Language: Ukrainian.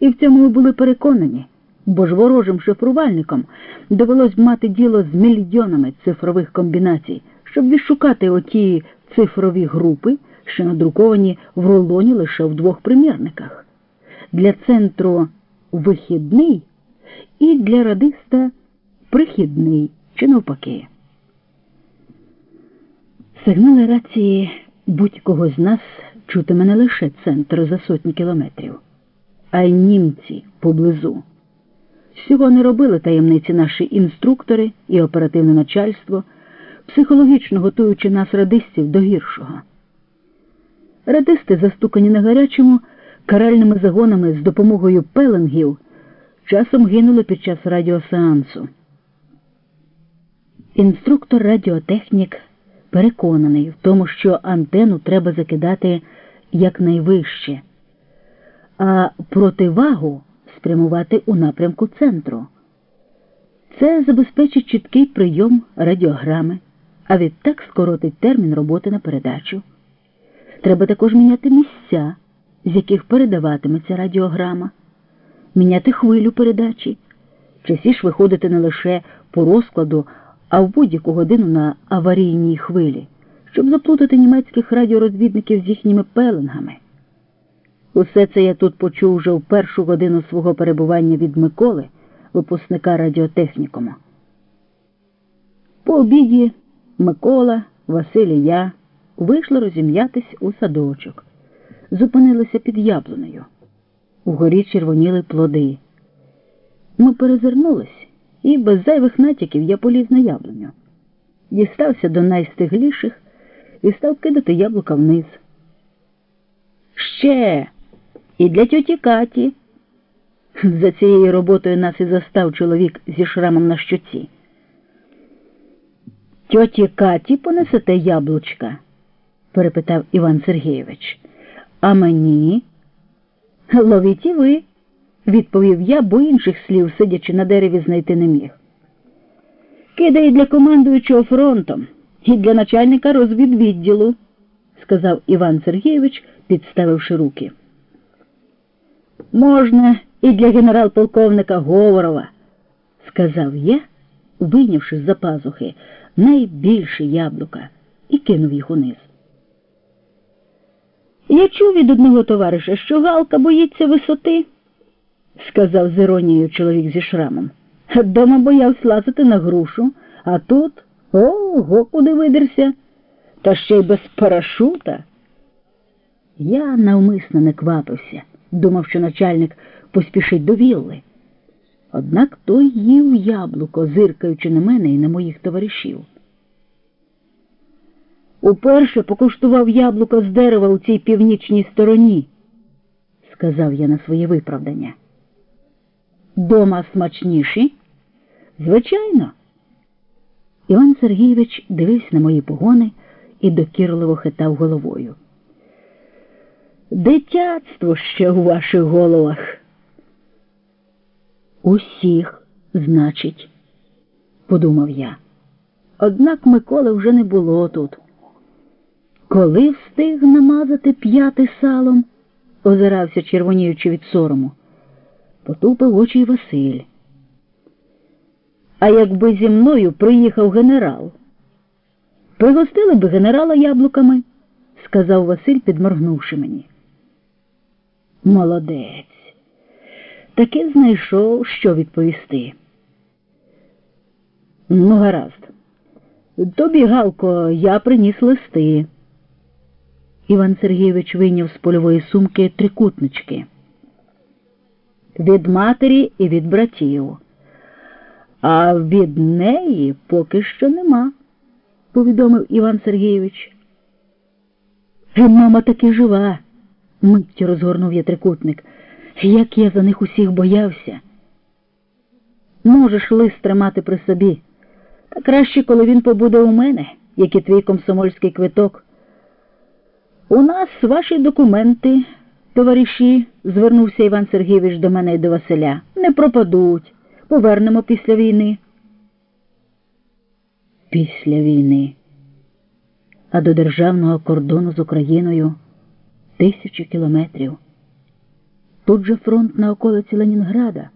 І в цьому ми були переконані, бо ж ворожим шифрувальникам довелось б мати діло з мільйонами цифрових комбінацій, щоб відшукати оті цифрові групи, що надруковані в рулоні лише в двох примірниках. Для центру вихідний і для радиста прихідний чи навпаки. Сигнали рації будь-кого з нас чутиме не лише центр за сотні кілометрів, а й німці поблизу. Всього не робили таємниці наші інструктори і оперативне начальство, психологічно готуючи нас радистів до гіршого. Радисти, застукані на гарячому, каральними загонами з допомогою пеленгів, часом гинули під час радіосеансу. Інструктор радіотехнік переконаний в тому, що антенну треба закидати якнайвище, а противагу спрямувати у напрямку центру. Це забезпечить чіткий прийом радіограми, а відтак скоротить термін роботи на передачу. Треба також міняти місця, з яких передаватиметься радіограма, міняти хвилю передачі, частіше виходити не лише по розкладу, а в будь-яку годину на аварійній хвилі, щоб заплутати німецьких радіорозвідників з їхніми пеленгами. Усе це я тут почув вже в першу годину свого перебування від Миколи, випускника радіотехнікума. По обіді Микола, Василь і я вийшли розім'ятись у садочок, зупинилися під яблунею. Угорі червоніли плоди. Ми перезирнулись, і без зайвих натяків я поліз на яблуню. Дістався до найстигліших і став кидати яблука вниз. Ще і для тьоті Каті. За цією роботою нас і застав чоловік зі шрамом на щоці. Тьоті Каті понесете яблучка? перепитав Іван Сергійович. А мені? Ловіть і ви, відповів я, бо інших слів, сидячи на дереві, знайти не міг. Кидай для командуючого фронтом і для начальника розвідвідділу, сказав Іван Сергійович, підставивши руки. Можна і для генерал-полковника Говорова, сказав я, вийнявши з-за пазухи найбільше яблука і кинув їх униз. Я чув від одного товариша, що Галка боїться висоти, сказав з іронією чоловік зі шрамом. Дома боявся лазити на грушу, а тут ого, куди видерся, та ще й без парашута. Я навмисно не квапився, думав, що начальник поспішить до вілли. Однак той їв яблуко, зиркаючи на мене і на моїх товаришів. Уперше покуштував яблуко з дерева у цій північній стороні, сказав я на своє виправдання. Дома смачніші? Звичайно. Іван Сергійович дивився на мої погони і докірливо хитав головою. Дитятство ще у ваших головах. Усіх, значить, подумав я. Однак Миколи вже не було тут. Коли встиг намазати п'яти салом, озирався, червоніючи від сорому, потупив очі Василь. А якби зі мною приїхав генерал, пригостили б генерала яблуками, сказав Василь, підморгнувши мені. Молодець. Таки знайшов, що відповісти. Ну, гаразд. Тобі, Галко, я приніс листи. Іван Сергійович вийняв з польової сумки трикутнички. Від матері і від братів. А від неї поки що нема, повідомив Іван Сергійович. Мама таки жива, миттю розгорнув я трикутник. Як я за них усіх боявся. Можеш лист тримати при собі, та краще, коли він побуде у мене, як і твій комсомольський квиток. У нас ваші документи, товариші, звернувся Іван Сергійович до мене і до Василя, не пропадуть. Повернемо після війни. Після війни. А до державного кордону з Україною тисячі кілометрів. Тут же фронт на околиці Ленінграда.